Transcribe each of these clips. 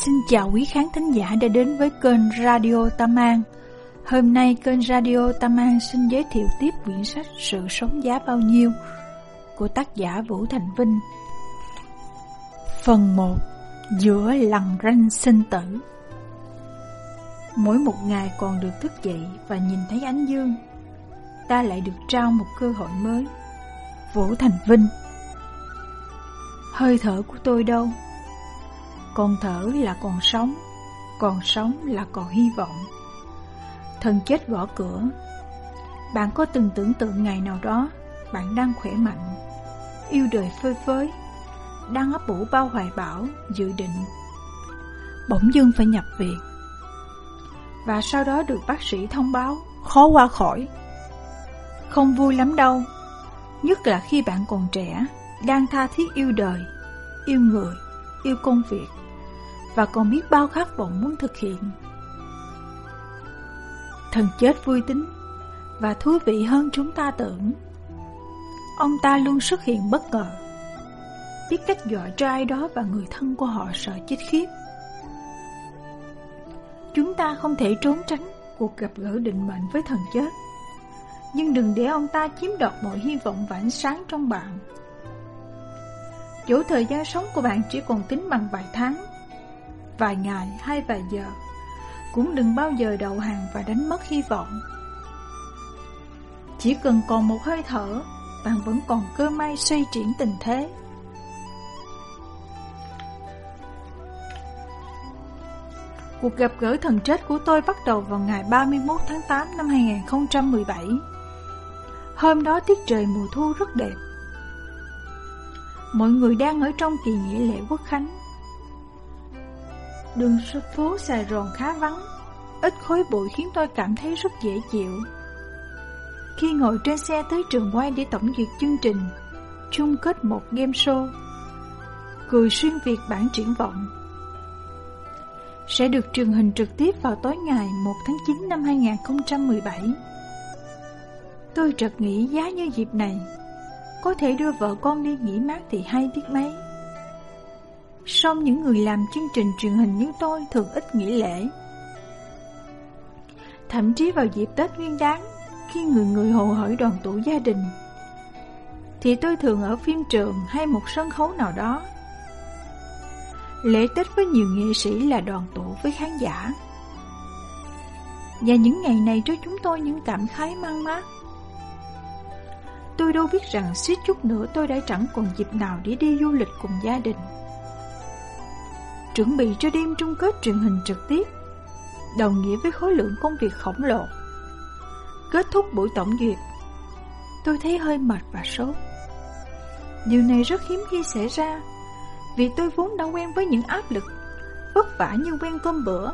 Xin chào quý khán thính giả đã đến với kênh Radio Tam An. Hôm nay kênh Radio Tam An xin giới thiệu tiếp quyển sách Sự sống giá bao nhiêu của tác giả Vũ Thành Vinh. Phần 1 Giữa lằn ranh sinh tử Mỗi một ngày còn được thức dậy và nhìn thấy ánh dương, ta lại được trao một cơ hội mới. Vũ Thành Vinh Hơi thở của tôi đâu? Còn thở là còn sống Còn sống là còn hy vọng. Thần chết gõ cửa. Bạn có từng tưởng tượng ngày nào đó Bạn đang khỏe mạnh, Yêu đời phơi phới, Đang ấp ủ bao hoài bão Dự định. Bỗng dưng phải nhập viện. Và sau đó được bác sĩ thông báo, Khó qua khỏi. Không vui lắm đâu, Nhất là khi bạn còn trẻ, Đang tha thiết yêu đời, Yêu người, Yêu công việc và còn biết bao khát vọng muốn thực hiện. Thần chết vui tính và thú vị hơn chúng ta tưởng. Ông ta luôn xuất hiện bất ngờ, biết cách dọa cho ai đó và người thân của họ sợ chết khiếp. Chúng ta không thể trốn tránh cuộc gặp gỡ định mệnh với thần chết, nhưng đừng để ông ta chiếm đoạt mọi hy vọng và ánh sáng trong bạn. Chỗ thời gian sống của bạn chỉ còn tính bằng vài tháng vài ngày hay vài giờ, Cũng đừng bao giờ đầu hàng và đánh mất hy vọng. Chỉ cần còn một hơi thở, Bạn vẫn còn cơ may xoay triển tình thế. Cuộc gặp gỡ thần chết của tôi bắt đầu vào ngày 31 tháng 8 năm 2017 Hôm đó tiết trời mùa thu rất đẹp. Mọi người đang ở trong kỳ nghỉ lễ quốc khánh. Đường phố Sài Gòn khá vắng, ít khói bụi khiến tôi cảm thấy rất dễ chịu. Khi ngồi trên xe tới trường quay để tổng duyệt chương trình, chung kết một game show, cười xuyên Việt bản triển vọng, sẽ được truyền hình trực tiếp vào tối ngày 1 tháng 9 năm 2017. Tôi chợt nghĩ giá như dịp này, có thể đưa vợ con đi nghỉ mát thì hay biết mấy. Song những người làm chương trình truyền hình như tôi thường ít nghỉ lễ. Thậm chí vào dịp Tết Nguyên đáng Khi người người hồ hởi đoàn tụ gia đình, Thì tôi thường ở phim trường hay một sân khấu nào đó. Lễ Tết với nhiều nghệ sĩ là đoàn tụ với khán giả. Và những ngày này cho chúng tôi những cảm khái mang mát. Tôi đâu biết rằng suýt chút nữa tôi đã chẳng còn dịp nào để đi du lịch cùng gia đình chuẩn bị cho đêm chung kết truyền hình trực tiếp, đồng nghĩa với khối lượng công việc khổng lồ. Kết thúc buổi tổng duyệt, tôi thấy hơi mệt và sốt. Điều này rất hiếm khi xảy ra, vì tôi vốn đã quen với những áp lực, vất vả như quen cơm bữa.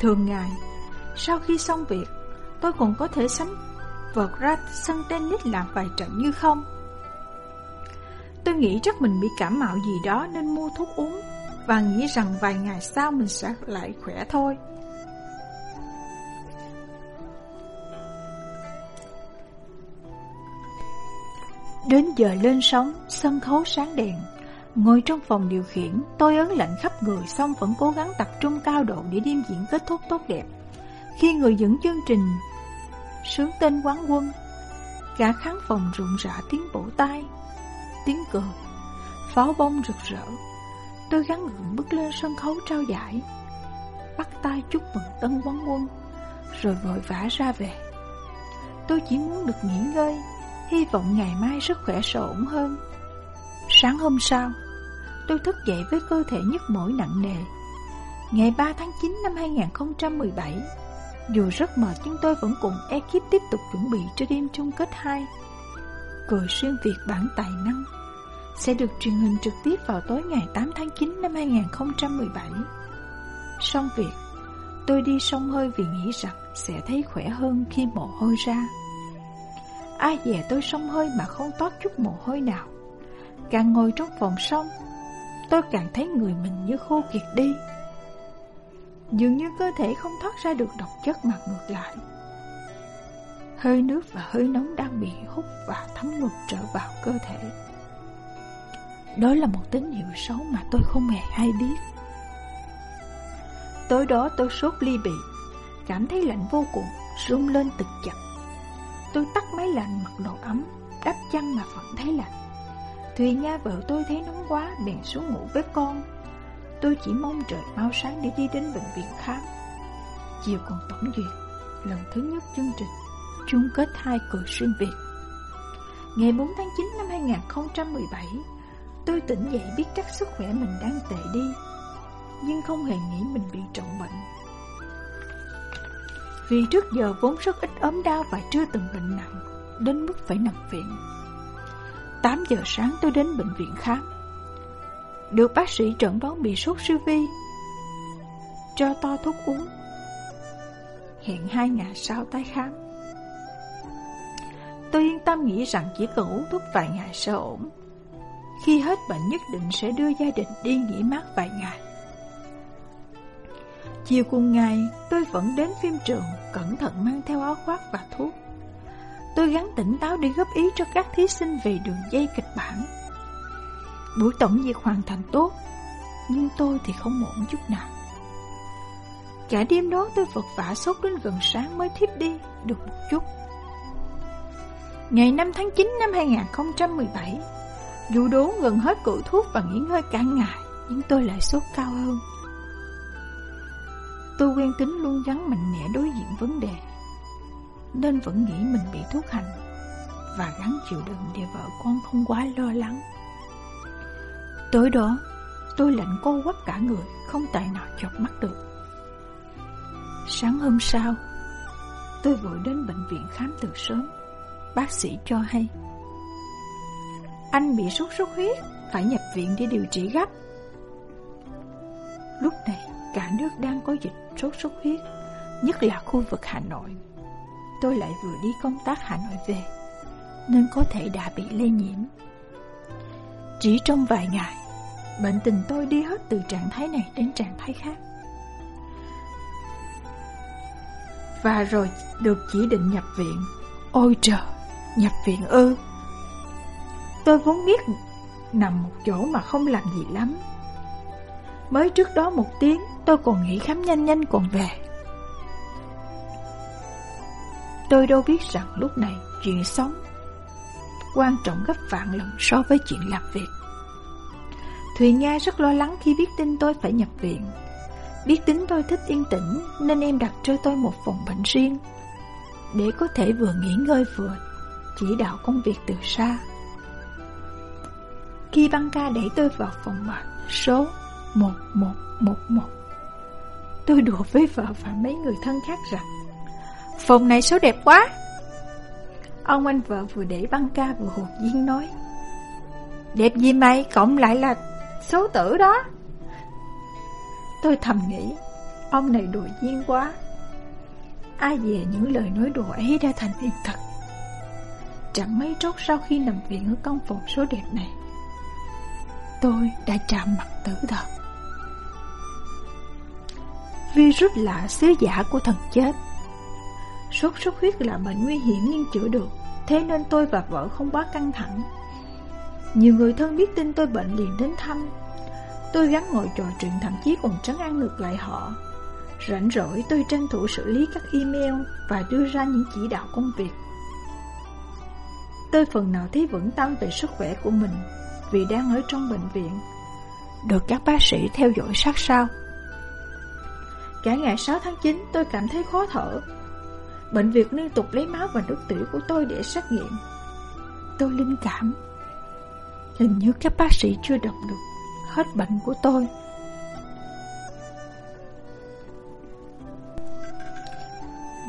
Thường ngày, sau khi xong việc, tôi còn có thể sánh vợt ra sân tennis làm vài trận như không. Tôi nghĩ chắc mình bị cảm mạo gì đó nên mua thuốc uống và nghĩ rằng vài ngày sau mình sẽ lại khỏe thôi. Đến giờ lên sóng, sân khấu sáng đèn. Ngồi trong phòng điều khiển, tôi ấn lạnh khắp người xong vẫn cố gắng tập trung cao độ để đêm diễn kết thúc tốt đẹp. Khi người dẫn chương trình sướng tên quán quân, cả khán phòng rụng rã tiếng vỗ tay, tiếng cười, pháo bông rực rỡ. Tôi gắn gượng bước lên sân khấu trao giải. Bắt tay chúc mừng tân quán quân, Rồi vội vã ra về. Tôi chỉ muốn được nghỉ ngơi, Hy vọng ngày mai sức khỏe sẽ ổn hơn. Sáng hôm sau, Tôi thức dậy với cơ thể nhức mỏi nặng nề. Ngày 3 tháng 9 năm 2017 Dù rất mệt nhưng tôi vẫn cùng ekip tiếp tục chuẩn bị cho đêm chung kết 2 Cười xuyên Việt bản tài năng sẽ được truyền hình trực tiếp vào tối ngày 8 tháng 9 năm 2017. Xong việc, tôi đi sông hơi vì nghĩ rằng sẽ thấy khỏe hơn khi mồ hôi ra. Ai dè tôi sông hơi mà không toát chút mồ hôi nào. Càng ngồi trong phòng sông, tôi càng thấy người mình như khô kiệt đi. Dường như cơ thể không thoát ra được độc chất mà ngược lại. Hơi nước và hơi nóng đang bị hút và thấm ngược trở vào cơ thể. Đó là một tín hiệu xấu mà tôi không hề hay biết Tối đó tôi sốt ly bị, cảm thấy lạnh vô cùng, rung lên từng chặt. Tôi tắt máy lạnh mặc đồ ấm, đắp chăn mà vẫn thấy lạnh. Thùy Nga vợ tôi thấy nóng quá, bèn xuống ngủ với con. Tôi chỉ mong trời mau sáng để đi đến bệnh viện khám. Chiều còn tổng duyệt, lần thứ nhất chương trình, chung kết hai cử xuyên Việt. Ngày 4 tháng 9 năm 2017, tôi tỉnh dậy biết chắc sức khỏe mình đang tệ đi, nhưng không hề nghĩ mình bị trọng bệnh. Vì trước giờ vốn rất ít ốm đau và chưa từng bệnh nặng, đến mức phải nằm viện. 8 giờ sáng tôi đến bệnh viện khám. Được bác sĩ chẩn đoán bị sốt siêu vi, cho to thuốc uống. Hẹn hai ngày sau tái khám. Tôi yên tâm nghĩ rằng chỉ cần uống thuốc vài ngày sẽ ổn. Khi hết bệnh nhất định sẽ đưa gia đình đi nghỉ mát vài ngày. Chiều cùng ngày, tôi vẫn đến phim trường, cẩn thận mang theo áo khoác và thuốc. Tôi gắng tỉnh táo để góp ý cho các thí sinh về đường dây kịch bản. Buổi tổng duyệt hoàn thành tốt, nhưng tôi thì không ổn chút nào. Cả đêm đó tôi vật vả sốt đến gần sáng mới thiếp đi được một chút. Ngày 5 tháng 9 năm 2017, dù đố gần hết cử thuốc và nghỉ ngơi cả ngày, nhưng tôi lại sốt cao hơn. Tôi quen tính luôn gắn mạnh mẽ đối diện vấn đề Nên vẫn nghĩ mình bị thuốc hành Và gắn chịu đựng để vợ con không quá lo lắng. Tối đó Tôi lạnh cô quắp cả người Không tài nào chọc mắt được. Sáng hôm sau Tôi vội đến bệnh viện khám từ sớm. Bác sĩ cho hay anh bị sốt xuất huyết Phải nhập viện để điều trị gấp Lúc này cả nước đang có dịch sốt xuất huyết, nhất là khu vực Hà Nội. Tôi lại vừa đi công tác Hà Nội về, nên có thể đã bị lây nhiễm. Chỉ trong vài ngày, bệnh tình tôi đi hết từ trạng thái này đến trạng thái khác. Và rồi được chỉ định nhập viện. Ôi trời, nhập viện ư. Tôi vốn biết nằm một chỗ mà không làm gì lắm. Mới trước đó một tiếng, Tôi còn nghĩ khám nhanh nhanh còn về. Tôi đâu biết rằng lúc này chuyện sống Quan trọng gấp vạn lần so với chuyện làm việc. Thùy Nga rất lo lắng khi biết tin tôi phải nhập viện. Biết tính tôi thích yên tĩnh, Nên em đặt cho tôi một phòng bệnh riêng. Để có thể vừa nghỉ ngơi vừa Chỉ đạo công việc từ xa. Khi băng ca đẩy tôi vào phòng bệnh Số 1111 Tôi đùa với vợ và mấy người thân khác rằng, Phòng này số đẹp quá. Ông anh vợ vừa để băng ca vừa hụt nhiên nói, Đẹp gì mày? Cộng lại là số tử đó. Tôi thầm nghĩ, Ông này đùa duyên quá. Ai về những lời nói đùa ấy đã thành hiện thực. Chẳng mấy chốc sau khi nằm viện ở căn phòng số đẹp này Tôi đã chạm mặt tử thần. Virus lạ sứ giả của thần chết. Sốt xuất huyết là bệnh nguy hiểm nhưng chữa được, Thế nên tôi và vợ không quá căng thẳng. Nhiều người thân biết tin tôi bệnh liền đến thăm. Tôi gắn ngồi trò chuyện, thậm chí còn trấn an ngược lại họ. Rảnh rỗi, tôi tranh thủ xử lý các email Và đưa ra những chỉ đạo công việc. Tôi phần nào thấy vững tâm về sức khỏe của mình. Vì đang ở trong bệnh viện. Được các bác sĩ theo dõi sát sao? Cả ngày 6 tháng 9 tôi cảm thấy khó thở. Bệnh viện liên tục lấy máu và nước tiểu của tôi để xét nghiệm. Tôi linh cảm. Hình như các bác sĩ chưa đọc được hết bệnh của tôi.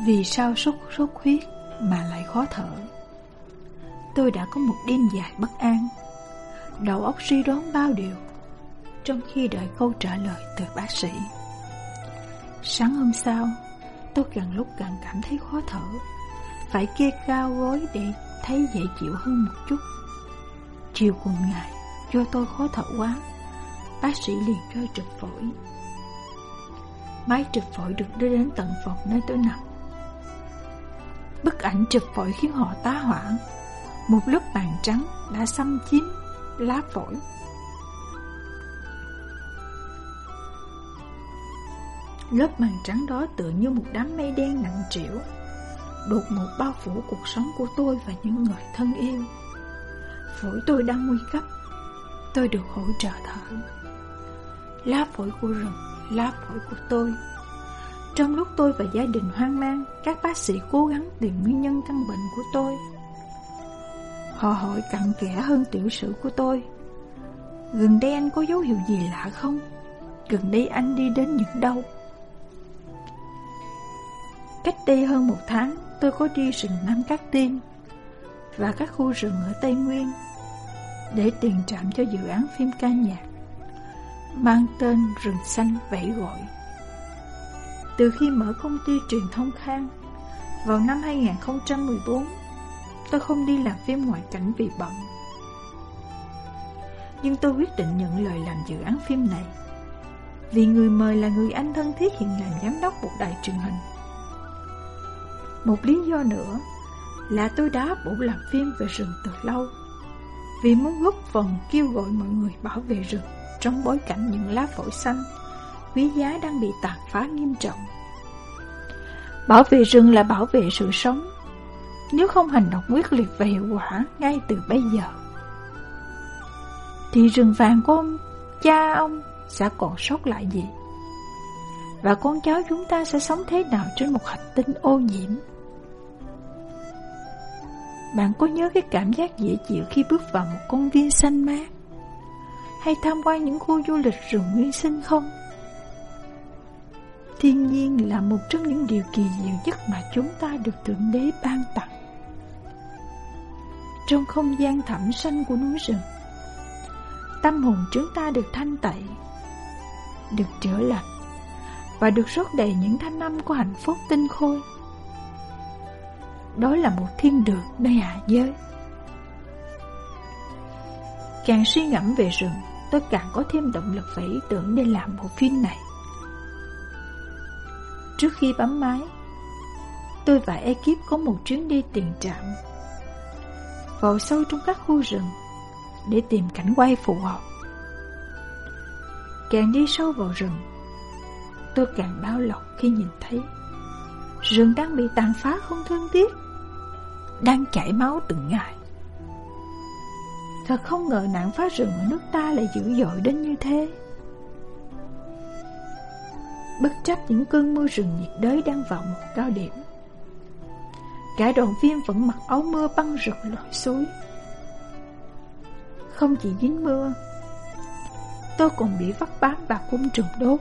Vì sao sốt sốt huyết mà lại khó thở? Tôi đã có một đêm dài bất an Đầu óc suy đoán bao điều Trong khi đợi câu trả lời từ bác sĩ Sáng hôm sau, tôi càng lúc càng cảm thấy khó thở, phải kê cao gối để thấy dễ chịu hơn một chút. Chiều cùng ngày, do tôi khó thở quá, bác sĩ liền cho trực phổi. Máy trực phổi được đưa đến tận phòng nơi tôi nằm. Bức ảnh trực phổi khiến họ tá hỏa. Một lớp màng trắng đã xâm chiếm lá phổi. Lớp màn trắng đó tựa như một đám mây đen nặng trĩu, Đột ngột bao phủ cuộc sống của tôi và những người thân yêu. Phổi tôi đang nguy cấp, Tôi được hỗ trợ thở. Lá phổi của rừng, Lá phổi của tôi. Trong lúc tôi và gia đình hoang mang, Các bác sĩ cố gắng tìm nguyên nhân căn bệnh của tôi. Họ hỏi cặn kẽ hơn tiểu sử của tôi Gần đây anh có dấu hiệu gì lạ không? Gần đây anh đi đến những đâu? Cách đây hơn một tháng, Tôi có đi rừng Nam Cát Tiên Và các khu rừng ở Tây Nguyên Để tiền trạm cho dự án phim ca nhạc Mang tên Rừng Xanh Vẫy Gọi Từ khi mở công ty truyền thông Khang Vào năm 2014 Tôi không đi làm phim ngoại cảnh vì bận. Nhưng tôi quyết định nhận lời làm dự án phim này. Vì người mời là người anh thân thiết hiện làm giám đốc một đài truyền hình. Một lý do nữa là tôi đã bổ làm phim về rừng từ lâu. Vì muốn góp phần kêu gọi mọi người bảo vệ rừng Trong bối cảnh những lá phổi xanh, quý giá đang bị tàn phá nghiêm trọng. Bảo vệ rừng là bảo vệ sự sống nếu không hành động quyết liệt và hiệu quả ngay từ bây giờ Thì rừng vàng của ông, cha ông sẽ còn sót lại gì? Và con cháu chúng ta sẽ sống thế nào trên một hành tinh ô nhiễm? Bạn có nhớ cái cảm giác dễ chịu khi bước vào một công viên xanh mát Hay tham quan những khu du lịch rừng nguyên sinh không? Thiên nhiên là một trong những điều kỳ diệu nhất mà chúng ta được Thượng Đế ban tặng trong không gian thẳm xanh của núi rừng. Tâm hồn chúng ta được thanh tẩy, được chữa lành và được rót đầy những thanh âm của hạnh phúc tinh khôi. Đó là một thiên đường nơi hạ giới. Càng suy ngẫm về rừng, tôi càng có thêm động lực và ý tưởng để làm bộ phim này. Trước khi bấm máy, tôi và ekip có một chuyến đi tiền trạm vào sâu trong các khu rừng để tìm cảnh quay phù hợp. Càng đi sâu vào rừng, tôi càng đau lòng khi nhìn thấy rừng đang bị tàn phá không thương tiếc, đang chảy máu từng ngày. Thật không ngờ nạn phá rừng ở nước ta lại dữ dội đến như thế. Bất chấp những cơn mưa rừng nhiệt đới đang vào một cao điểm Cả đoàn viên vẫn mặc áo mưa băng rực lội suối. Không chỉ dính mưa, Tôi còn bị vắt bám và cung trùng đốt.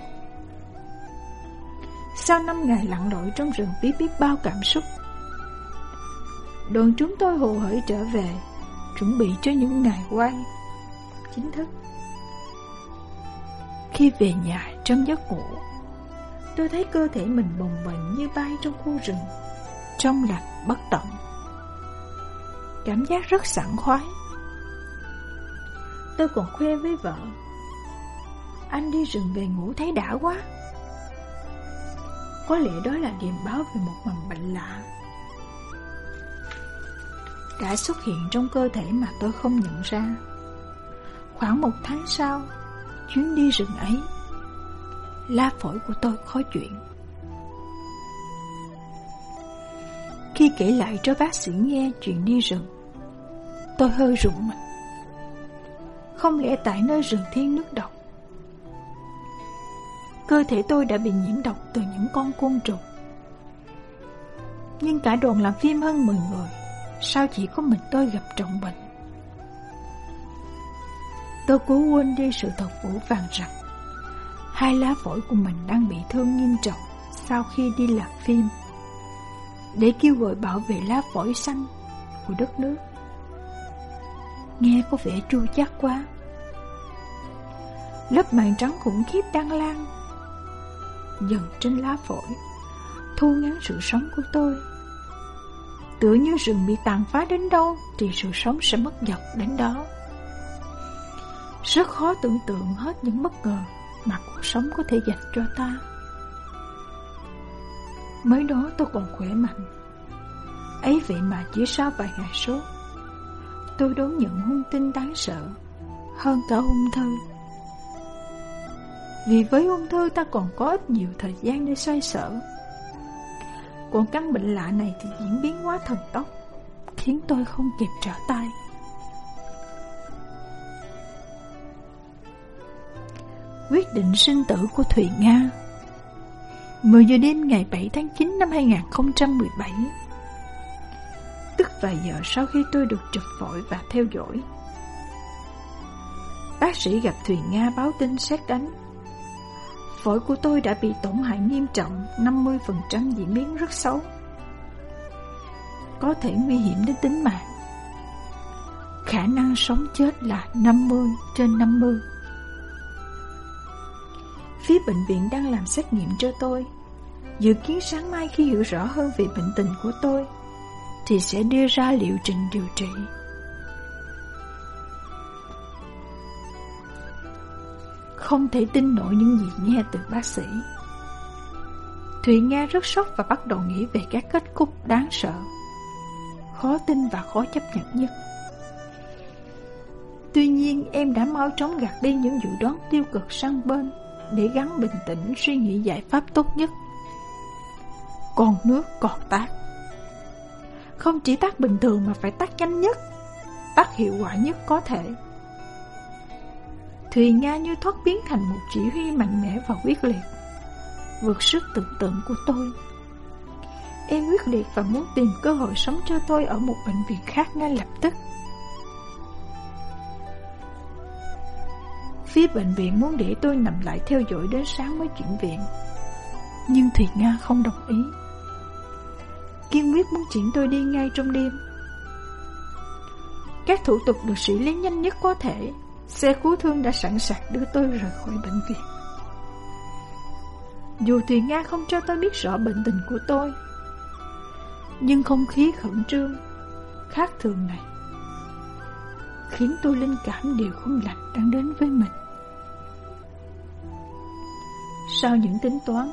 Sau năm ngày lặn lội trong rừng biết biết bao cảm xúc, Đoàn chúng tôi hồ hởi trở về, Chuẩn bị cho những ngày quay. Chính thức, Khi về nhà trong giấc ngủ, Tôi thấy cơ thể mình bồng bềnh như bay trong khu rừng. Trong lạnh bất tận. Cảm giác rất sảng khoái. Tôi còn khoe với vợ. Anh đi rừng về ngủ thấy đã quá. Có lẽ đó là điềm báo về một mầm bệnh lạ. Đã xuất hiện trong cơ thể mà tôi không nhận ra. Khoảng một tháng sau, Chuyến đi rừng ấy La phổi của tôi khó chuyện. Khi kể lại cho bác sĩ nghe chuyện đi rừng. Tôi hơi rụng mặt. Không lẽ tại nơi rừng thiên nước độc? Cơ thể tôi đã bị nhiễm độc từ những con côn trùng. Nhưng cả đoàn làm phim hơn 10 người, Sao chỉ có mình tôi gặp trọng bệnh? Tôi cố quên đi sự thật vũ vàng rằng, Hai lá phổi của mình đang bị thương nghiêm trọng Sau khi đi làm phim để kêu gọi bảo vệ lá phổi xanh của đất nước. Nghe có vẻ chua chắc quá. Lớp màng trắng khủng khiếp đang lan dần trên lá phổi, thu ngắn sự sống của tôi. Tựa như rừng bị tàn phá đến đâu thì sự sống sẽ mất dọc đến đó. Rất khó tưởng tượng hết những bất ngờ mà cuộc sống có thể dành cho ta. Mới đó tôi còn khỏe mạnh. Ấy vậy mà chỉ sau vài ngày sốt Tôi đón nhận hung tin đáng sợ Hơn cả ung thư. Vì với ung thư ta còn có ít nhiều thời gian để xoay sở. Còn căn bệnh lạ này thì diễn biến quá thần tốc, Khiến tôi không kịp trở tay. Quyết định sinh tử của Thùy Nga. 10 giờ đêm ngày 7 tháng 9 năm 2017 Tức vài giờ sau khi tôi được chụp vội và theo dõi, Bác sĩ gặp Thùy Nga báo tin xét đánh. Phổi của tôi đã bị tổn hại nghiêm trọng 50% diễn biến rất xấu. Có thể nguy hiểm đến tính mạng. Khả năng sống chết là 50 trên 50 Phía bệnh viện đang làm xét nghiệm cho tôi. Dự kiến sáng mai khi hiểu rõ hơn về bệnh tình của tôi, Thì sẽ đưa ra liệu trình điều trị. Không thể tin nổi những gì nghe từ bác sĩ. Thụy Nga rất sốc và bắt đầu nghĩ về các kết cục đáng sợ, Khó tin và khó chấp nhận nhất. Tuy nhiên, em đã mau chóng gạt đi những dự đoán tiêu cực sang bên. Để gắn bình tĩnh suy nghĩ giải pháp tốt nhất. Còn nước còn tác. Không chỉ tác bình thường mà phải tác nhanh nhất, Tác hiệu quả nhất có thể. Thùy Nga như thoát biến thành một chỉ huy mạnh mẽ và quyết liệt, Vượt sức tưởng tượng của tôi. Em quyết liệt và muốn tìm cơ hội sống cho tôi ở một bệnh viện khác ngay lập tức. Phía bệnh viện muốn để tôi nằm lại theo dõi đến sáng mới chuyển viện. Nhưng Thùy Nga không đồng ý. Kiên quyết muốn chuyển tôi đi ngay trong đêm. Các thủ tục được xử lý nhanh nhất có thể. Xe cứu thương đã sẵn sàng đưa tôi rời khỏi bệnh viện. Dù Thùy Nga không cho tôi biết rõ bệnh tình của tôi, Nhưng không khí khẩn trương, Khác thường này, Khiến tôi linh cảm điều không lành đang đến với mình. Sau những tính toán,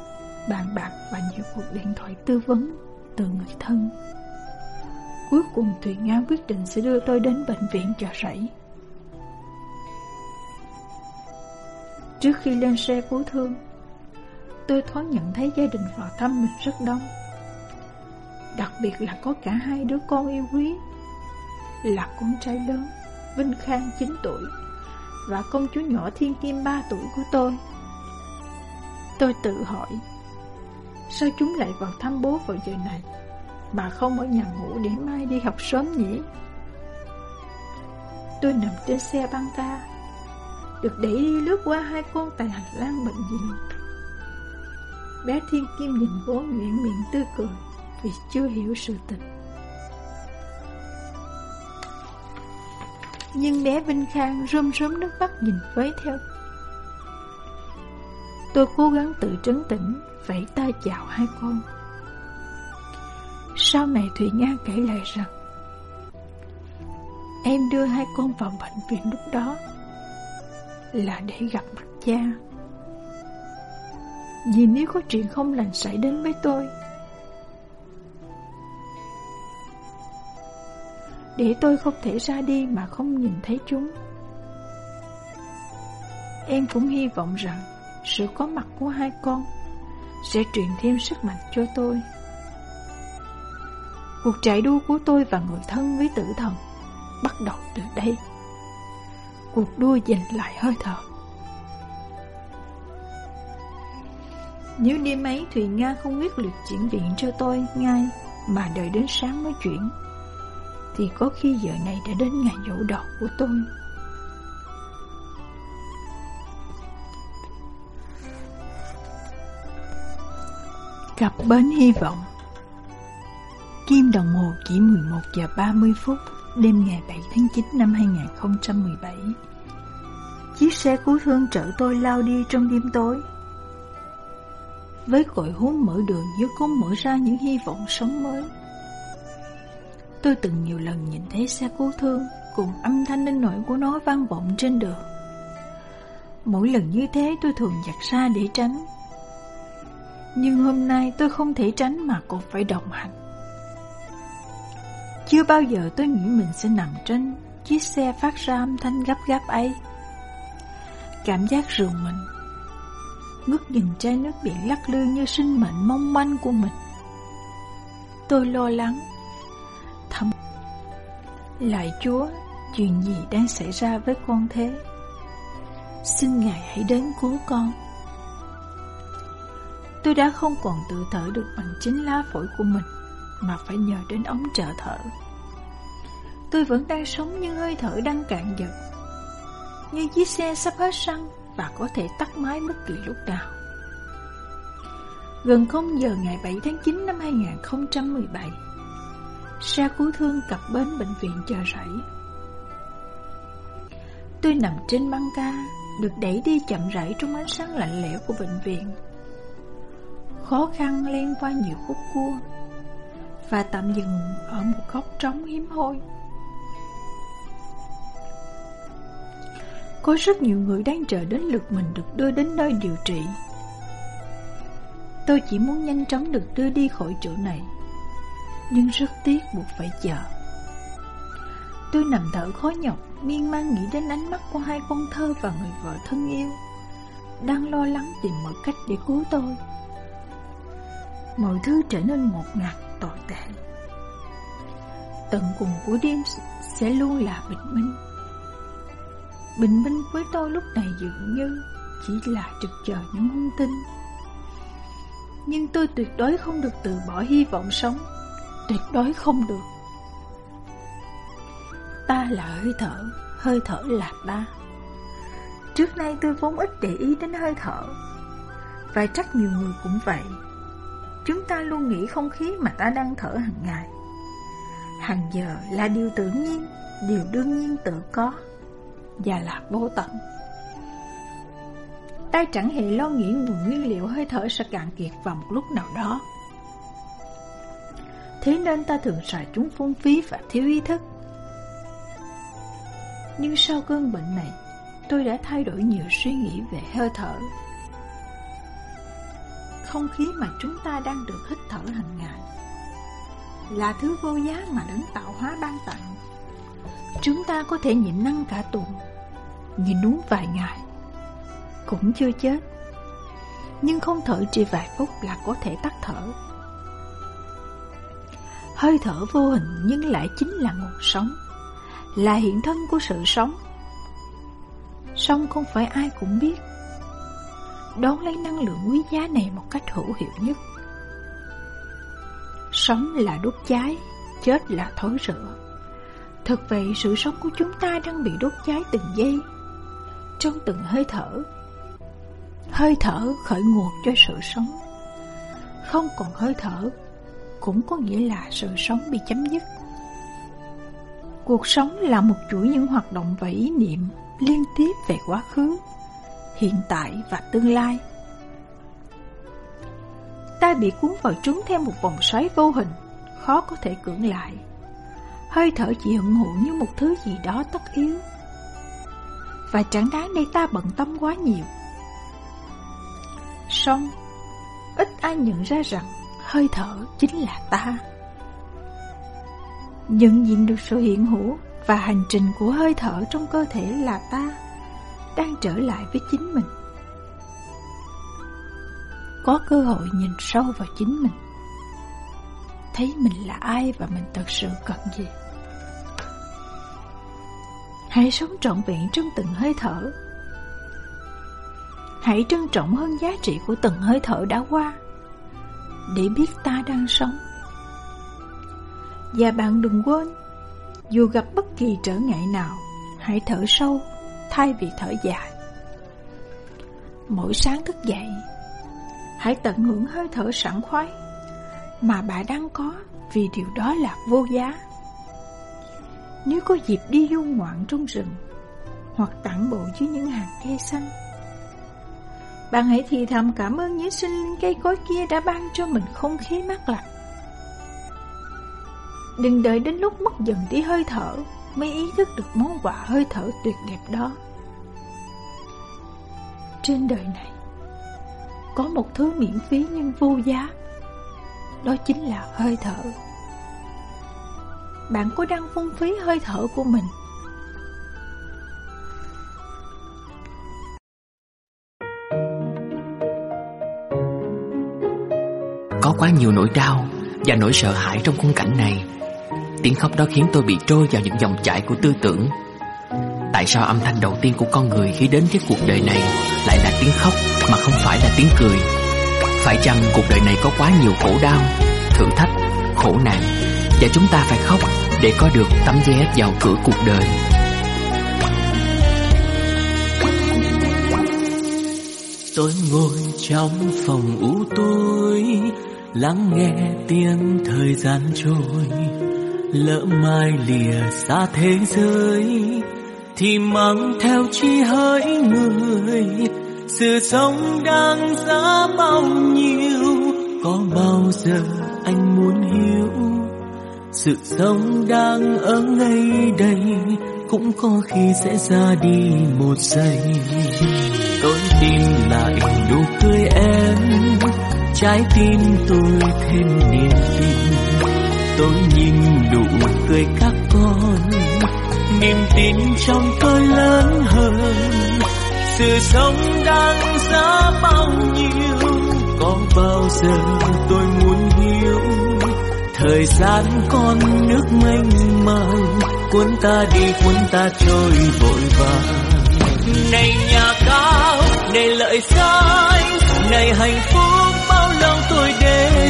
Bàn bạc và nhiều cuộc điện thoại tư vấn Từ người thân, Cuối cùng Thùy Nga quyết định sẽ đưa tôi đến bệnh viện chợ rẫy. Trước khi lên xe cứu thương, Tôi thoáng nhận thấy gia đình vào thăm mình rất đông. Đặc biệt là có cả hai đứa con yêu quý, Là con trai lớn Vinh Khang 9 tuổi, Và công chúa nhỏ Thiên Kim 3 tuổi của tôi. Tôi tự hỏi, Sao chúng lại vào thăm bố vào giờ này Mà không ở nhà ngủ để mai đi học sớm nhỉ Tôi nằm trên xe băng ca, được đẩy đi lướt qua hai con tại hành lang bệnh viện. Bé Thiên Kim nhìn bố nguyện miệng tươi cười vì chưa hiểu sự tình. Nhưng bé Vinh Khang rơm rớm nước mắt nhìn với theo. Tôi cố gắng tự trấn tĩnh, vẫy tay chào hai con. Sau này Thủy Nga kể lại rằng Em đưa hai con vào bệnh viện lúc đó là để gặp mặt cha Vì nếu có chuyện không lành xảy đến với tôi Để tôi không thể ra đi mà không nhìn thấy chúng Em cũng hy vọng rằng sự có mặt của hai con Sẽ truyền thêm sức mạnh cho tôi Cuộc chạy đua của tôi và người thân với tử thần Bắt đầu từ đây cuộc đua giành lại hơi thở. Nếu đêm ấy Thùy Nga không quyết liệt chuyển viện cho tôi ngay mà đợi đến sáng mới chuyển, thì có khi giờ này đã đến ngày dỗ đầu của tôi. Cặp bến hy vọng Kim đồng hồ chỉ 11 giờ 30 phút, đêm ngày 7 tháng 9 năm 2017. Chiếc xe cứu thương chở tôi lao đi trong đêm tối. Với cội hút mở đường giữa cũng mở ra những hy vọng sống mới. Tôi từng nhiều lần nhìn thấy xe cứu thương cùng âm thanh linh nổi của nó vang vọng trên đường. Mỗi lần như thế tôi thường giặt ra để tránh. Nhưng hôm nay tôi không thể tránh mà còn phải đồng hành. Chưa bao giờ tôi nghĩ mình sẽ nằm trên chiếc xe phát ra âm thanh gấp gáp ấy. Cảm giác rùng mình, ngước nhìn chai nước biển lắc lư như sinh mệnh mong manh của mình. Tôi lo lắng. Thầm Lại Chúa, chuyện gì đang xảy ra với con thế? Xin Ngài hãy đến cứu con. Tôi đã không còn tự thở được bằng chính lá phổi của mình, mà phải nhờ đến ống trợ thở. Tôi vẫn đang sống nhưng hơi thở đang cạn dần. Như chiếc xe sắp hết xăng Và có thể tắt máy bất kỳ lúc nào. Gần 0 giờ ngày 7 tháng 9 năm 2017 Xe cứu thương cập bến bệnh viện chờ rẫy Tôi nằm trên băng ca Được đẩy đi chậm rãi trong ánh sáng lạnh lẽo của bệnh viện. Khó khăn len qua nhiều khúc cua Và tạm dừng ở một góc trống hiếm hoi. Có rất nhiều người đang chờ đến lượt mình được đưa đến nơi điều trị. Tôi chỉ muốn nhanh chóng được đưa đi khỏi chỗ này, Nhưng rất tiếc buộc phải chờ. Tôi nằm thở khó nhọc, Miên man nghĩ đến ánh mắt của hai con thơ và người vợ thân yêu, Đang lo lắng tìm mọi cách để cứu tôi. Mọi thứ trở nên ngột ngạt tồi tệ Tận cùng của đêm sẽ luôn là bình minh Bình minh với tôi lúc này dường như chỉ là trực chờ những hung tin. Nhưng tôi tuyệt đối không được từ bỏ hy vọng sống, tuyệt đối không được. Ta là hơi thở, hơi thở là ta. Trước nay tôi vốn ít để ý đến hơi thở, và chắc nhiều người cũng vậy. Chúng ta luôn nghĩ không khí mà ta đang thở hàng ngày. Hàng giờ là điều tự nhiên, điều đương nhiên tự có và là vô tận. Ta chẳng hề lo nghĩ nguồn nguyên liệu hơi thở sẽ cạn kiệt vào một lúc nào đó. Thế nên ta thường xài chúng phung phí và thiếu ý thức. Nhưng sau cơn bệnh này, tôi đã thay đổi nhiều suy nghĩ về hơi thở. Không khí mà chúng ta đang được hít thở hàng ngày. Là thứ vô giá mà đấng tạo hóa ban tặng. Chúng ta có thể nhịn năng cả tuần Nhịn uống vài ngày, Cũng chưa chết. Nhưng không thở chỉ vài phút là có thể tắt thở. Hơi thở vô hình nhưng lại chính là nguồn sống, Là hiện thân của sự sống. Song không phải ai cũng biết. Đón lấy năng lượng quý giá này một cách hữu hiệu nhất. Sống là đốt cháy, Chết là thối rửa. Thật vậy sự sống của chúng ta đang bị đốt cháy từng giây, Trong từng hơi thở. Hơi thở khởi nguồn cho sự sống. Không còn hơi thở Cũng có nghĩa là sự sống bị chấm dứt. Cuộc sống là một chuỗi những hoạt động và ý niệm Liên tiếp về quá khứ. Hiện tại và tương lai. Ta bị cuốn vào trúng theo một vòng xoáy vô hình, Khó có thể cưỡng lại. Hơi thở chỉ hận hụ như một thứ gì đó tất yếu. Và chẳng đáng để ta bận tâm quá nhiều. Xong Ít ai nhận ra rằng Hơi thở chính là ta. Nhận diện được sự hiện hữu Và hành trình của hơi thở trong cơ thể là ta. Đang trở lại với chính mình Có cơ hội nhìn sâu vào chính mình thấy mình là ai và mình thật sự cần gì. Hãy sống trọn vẹn trong từng hơi thở. Hãy trân trọng hơn giá trị của từng hơi thở đã qua để biết ta đang sống. Và bạn đừng quên, dù gặp bất kỳ trở ngại nào, hãy thở sâu thay vì thở dài. Mỗi sáng thức dậy, hãy tận hưởng hơi thở sảng khoái mà bạn đang có vì điều đó là vô giá. Nếu có dịp đi du ngoạn trong rừng hoặc tản bộ dưới những hàng cây xanh, bạn hãy thì thầm cảm ơn những sinh linh cây cối kia đã ban cho mình không khí mát lạnh. Đừng đợi đến lúc mất dần đi hơi thở mới ý thức được món quà hơi thở tuyệt đẹp đó. Trên đời này, có một thứ miễn phí nhưng vô giá. Đó chính là hơi thở. Bạn có đang phung phí hơi thở của mình? Có quá nhiều nỗi đau Và nỗi sợ hãi trong khung cảnh này. Tiếng khóc đó khiến tôi bị trôi vào những dòng chảy của tư tưởng. Tại sao âm thanh đầu tiên của con người khi đến với cuộc đời này Lại là tiếng khóc mà không phải là tiếng cười? Phải chăng cuộc đời này có quá nhiều khổ đau Thử thách, khổ nạn Và chúng ta phải khóc để có được tấm vé vào cửa cuộc đời? Tôi ngồi trong phòng u tối Lắng nghe tiếng thời gian trôi. Lỡ mai lìa xa thế giới, Thì mang theo chi hỡi người. Sự sống đang giá bao nhiêu, Có bao giờ anh muốn hiểu? Sự sống đang ở ngay đây, Cũng có khi sẽ ra đi một giây. Tôi tìm lại nụ cười em, trái tim tôi thêm niềm tin tôi nhìn nụ cười các con. Niềm tin trong tôi lớn hơn. Sự sống đang giá bao nhiêu, có bao giờ tôi muốn hiểu? Thời gian con nước mênh mang cuốn ta đi, cuốn ta trôi vội vàng. Này nhà cao, này lợi danh này hạnh phúc bao lâu tôi để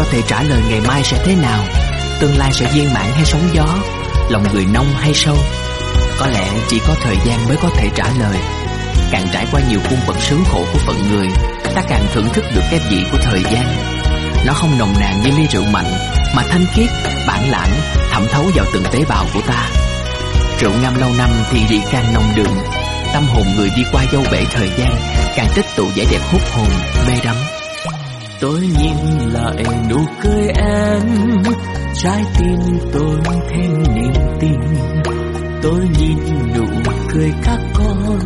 có thể trả lời ngày mai sẽ thế nào? Tương lai sẽ viên mãn hay sóng gió? Lòng người nông hay sâu? Có lẽ chỉ có thời gian mới có thể trả lời. Càng trải qua nhiều cung bậc sướng khổ của phận người Ta càng thưởng thức được cái vị của thời gian. Nó không nồng nàn như ly rượu mạnh Mà thanh khiết, bản lãng, thẩm thấu vào từng tế bào của ta. Rượu ngâm lâu năm thì vị càng nồng đường Tâm hồn người đi qua dâu bể thời gian Càng tích tụ vẻ đẹp hút hồn, mê đắm. Tối nhiên lại nụ cười em. Trái tim tôi thêm niềm tin. Tôi nhìn nụ cười các con.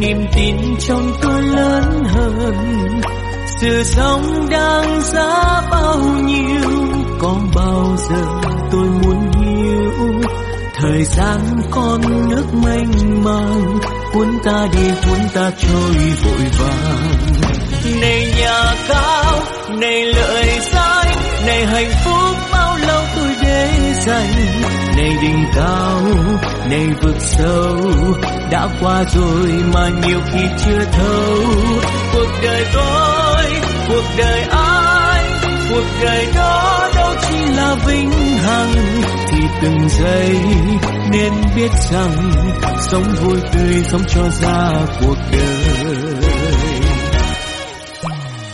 Niềm tin trong tôi lớn hơn. Sự sống đang giá bao nhiêu, có bao giờ tôi muốn hiểu? Thời gian con nước mênh mang, cuốn ta đi, cuốn ta trôi vội vàng. Nên cao. Này lợi danh này hạnh phúc bao lâu tôi để dành. Này đỉnh cao, này vực sâu, đã qua rồi mà nhiều khi chưa thấu. Cuộc đời tôi, cuộc đời ai, cuộc đời đó đâu chỉ là vinh hằng. Thì từng giây nên biết rằng, sống vui tươi sống cho ra cuộc đời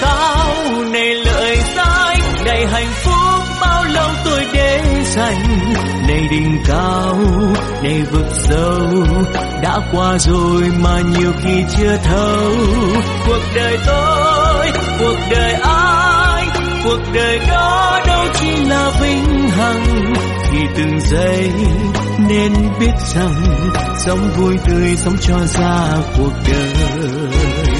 cao, này lợi danh, này hạnh phúc, bao lâu tôi để dành. Này đỉnh cao, này vực sâu, đã qua rồi mà nhiều khi chưa thấu. Cuộc đời tôi, cuộc đời ai, cuộc đời đó đâu chỉ là vinh hằng. Thì từng giây nên biết rằng, sống vui tươi sống cho ra cuộc đời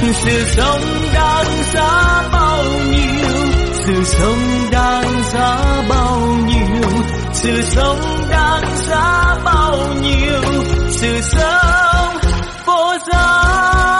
sự sống đáng giá bao nhiêu? Sự sống đáng giá bao nhiêu? Sự sống đáng giá bao nhiêu? Sự sống vô giá.